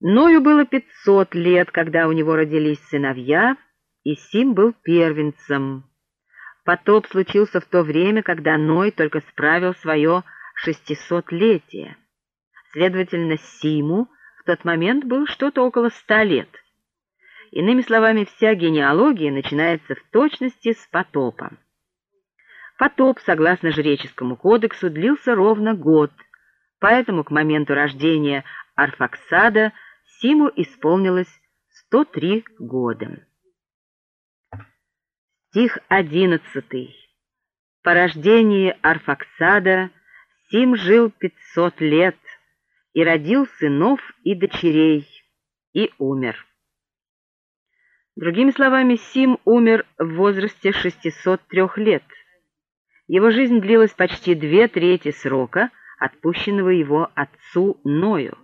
Ною было пятьсот лет, когда у него родились сыновья, и Сим был первенцем. Потоп случился в то время, когда Ной только справил свое шестисотлетие. Следовательно, Симу в тот момент было что-то около ста лет. Иными словами, вся генеалогия начинается в точности с потопа. Потоп, согласно Жреческому кодексу, длился ровно год, поэтому к моменту рождения Арфаксада – Симу исполнилось 103 года. Стих 11. По рождении Арфаксада Сим жил 500 лет и родил сынов и дочерей, и умер. Другими словами, Сим умер в возрасте 603 лет. Его жизнь длилась почти две трети срока, отпущенного его отцу Ною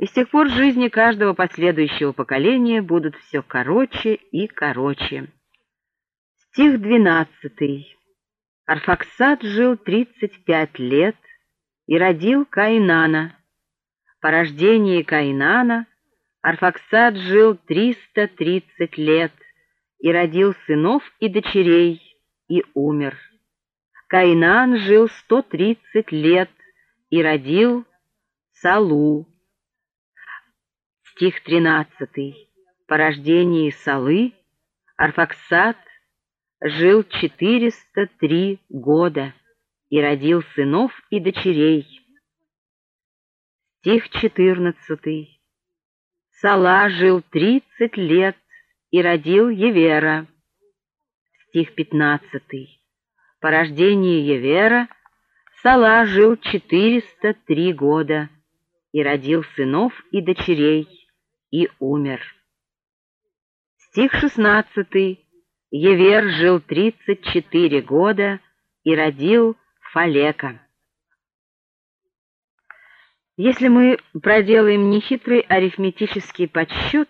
и с тех пор жизни каждого последующего поколения будут все короче и короче. Стих 12. Арфаксад жил 35 лет и родил Каинана. По рождении Каинана Арфаксад жил 330 лет и родил сынов и дочерей и умер. Каинан жил 130 лет и родил Салу. Стих 13. По рождении Салы Арфаксат жил 403 года и родил сынов и дочерей. Стих 14. Сала жил 30 лет и родил Евера. Стих 15. По рождении Евера Сала жил 403 года и родил сынов и дочерей и умер. Стих 16. Евер жил 34 года и родил Фалека. Если мы проделаем нехитрый арифметический подсчет,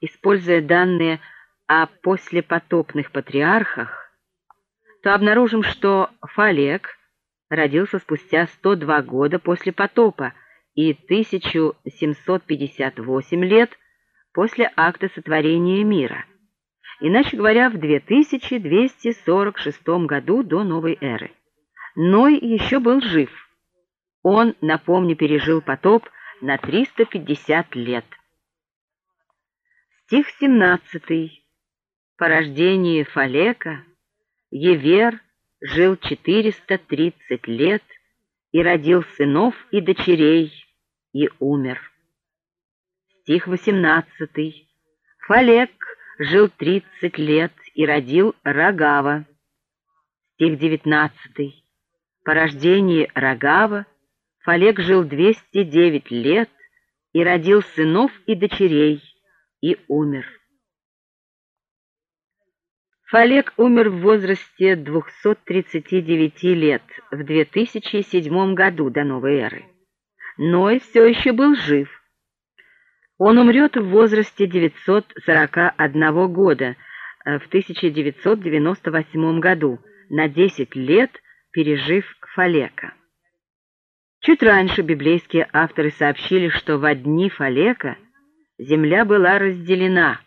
используя данные о послепотопных патриархах, то обнаружим, что Фалек родился спустя 102 года после потопа, и 1758 лет после акта сотворения мира, иначе говоря, в 2246 году до новой эры. Ной еще был жив. Он, напомню, пережил потоп на 350 лет. Стих 17. По рождении Фалека Евер жил 430 лет и родил сынов и дочерей, и умер. Стих 18. Фалек жил 30 лет и родил Рогава. Стих 19. По рождении Рогава Фалек жил 209 лет и родил сынов и дочерей, и умер. Фалек умер в возрасте 239 лет в 2007 году до новой эры. Ной все еще был жив. Он умрет в возрасте 941 года, э, в 1998 году, на 10 лет пережив Фалека. Чуть раньше библейские авторы сообщили, что в дни Фалека земля была разделена.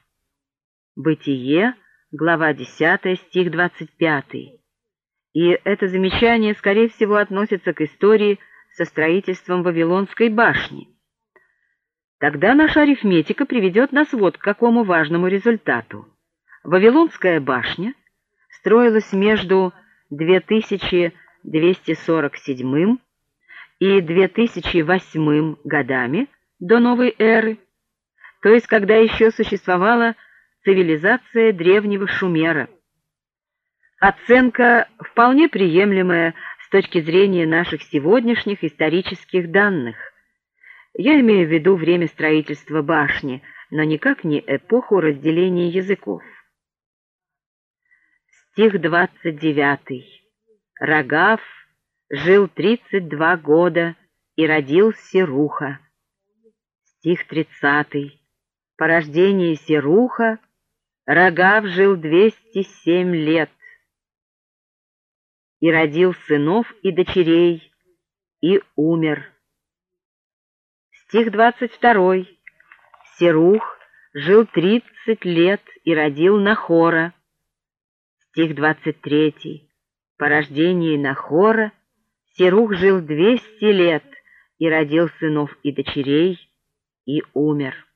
Бытие, глава 10, стих 25. И это замечание, скорее всего, относится к истории со строительством Вавилонской башни. Тогда наша арифметика приведет нас вот к какому важному результату. Вавилонская башня строилась между 2247 и 2008 годами до новой эры, то есть когда еще существовала цивилизация древнего Шумера. Оценка вполне приемлемая с точки зрения наших сегодняшних исторических данных. Я имею в виду время строительства башни, но никак не эпоху разделения языков. Стих 29. Рогав жил 32 года и родил Серуха. Стих 30. По рождении Серуха Рогав жил 207 лет и родил сынов и дочерей, и умер. Стих 22. Серух жил тридцать лет и родил Нахора. Стих двадцать третий. По рождении Нахора Серух жил двести лет и родил сынов и дочерей, и умер.